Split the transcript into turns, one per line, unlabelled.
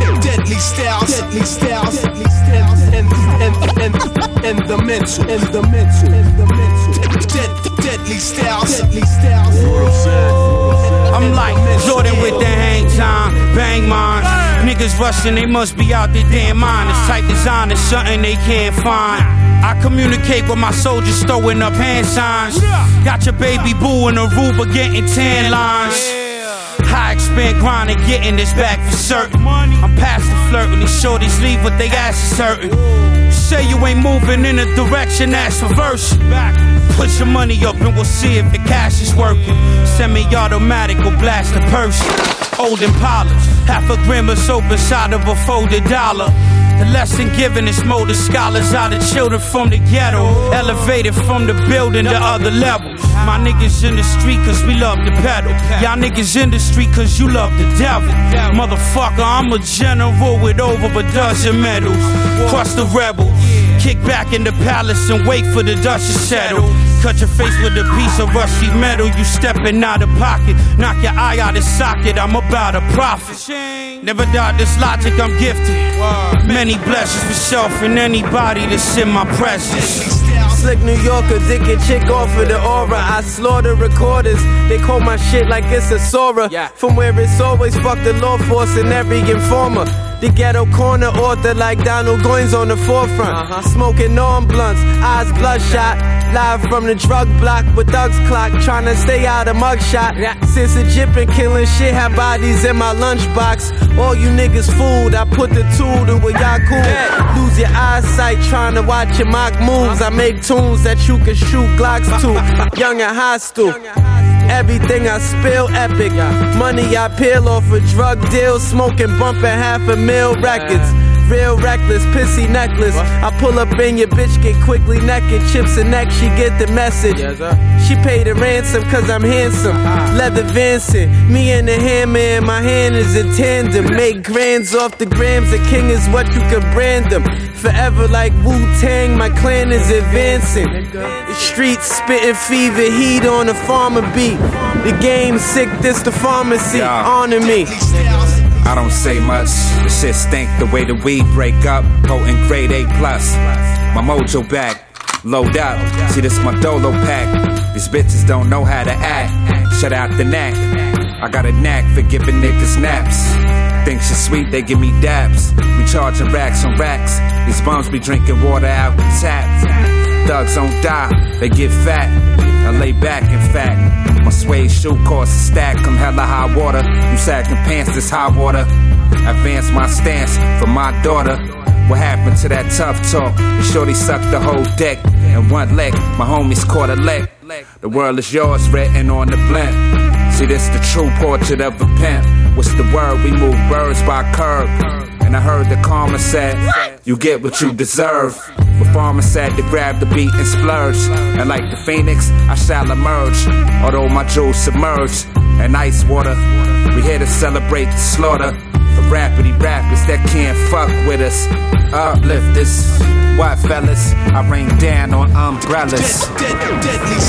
dead, deadly styles, deadly styles, deadly styles, and and and and the mental, and the mental, and the mental, dead, deadly styles, deadly styles.
I'm like Jordan with the hang time, bang mines. Niggas rushing, they must be out their damn mind. This tight design is something they can't find. I communicate with my soldiers, throwing up hand signs. Got your baby boo in Aruba getting tan lines. High expand grinding, getting this back for certain. I'm past the flirting, these shorties leave with they asses hurting. Say you ain't moving in a direction that's reversing. Put your money up and we'll see if the cash is working. Semi-automatic will blast the person. Old Impalas, half a gram of soap inside of a folded dollar. The lesson given is mold scholars out of children from the ghetto. Elevated from the building to other levels. My niggas in the street cause we love the pedal. Y'all niggas in the street cause you love the devil. Motherfucker, I'm a general with over a dozen medals. Crush the rebels. Kick back in the palace and wait for the dust to settle. Cut your face with a piece of rusty metal. You stepping out of pocket. Knock your eye out of socket. I'm about a profit. Never doubt this logic, I'm gifted. Many blessings for self and anybody that's in my presence.
Slick New Yorker, dick a chick off of the aura. I slaughter recorders. They call my shit like it's a Sora. From where it's always fuck the law force and every informer. The ghetto corner author like Donald Goines on the forefront. Uh-huh. Smoking on blunts, eyes bloodshot. Live from the drug block with thugs clock, trying to stay out of mugshot. Since the jip and killing shit, have bodies in my lunchbox. All you niggas fooled, I put the tool to where y'all cool. Lose your eyesight trying to watch your mock moves. I make tunes that you can shoot Glocks to. Young and hostile. Everything I spill epic. Money I peel off a drug deal, smoking, bumping half a mil records. Real reckless, pissy necklace. I pull up in your bitch, get quickly naked. Chips and neck, she get the message. She paid a ransom cause I'm handsome. Uh-huh. Leather Vincent, me and the hammer in my hand is a tandem. Make grands off the grams, a king is what you can brand them. Forever like Wu Tang, my clan is advancing. The streets spitting fever, heat on the farmer beat. The game sick, this the pharmacy.
Yeah.
Honor me.
I don't say much. The shit stink the way the weed break up. Potent grade A plus. My mojo back. Load up. See this my dolo pack. These bitches don't know how to act. Shut out the knack. I got a knack for giving niggas naps. Think shit sweet, they give me dabs. We charging racks on racks. These bums be drinking water out the tap. Thugs don't die, they get fat. Lay back, in fact. My suede shoe costs a stack, come hella high water. You sagging pants, this high water. Advance my stance for my daughter. What happened to that tough talk? The shorty sucked the whole deck and one leg. My homies caught a leg. The world is yours, written on the blimp. See, this the true portrait of a pimp. What's the word? We move birds by curb. And I heard the karma said, You get what you deserve. But farmer said to grab the beat and splurge. And like the phoenix, I shall emerge. Although my jewels submerged in ice water. We here to celebrate the slaughter of rapidy rappers that can't fuck with us. Uplift this. What fellas? I rain down on umbrellas.
Dead, dead.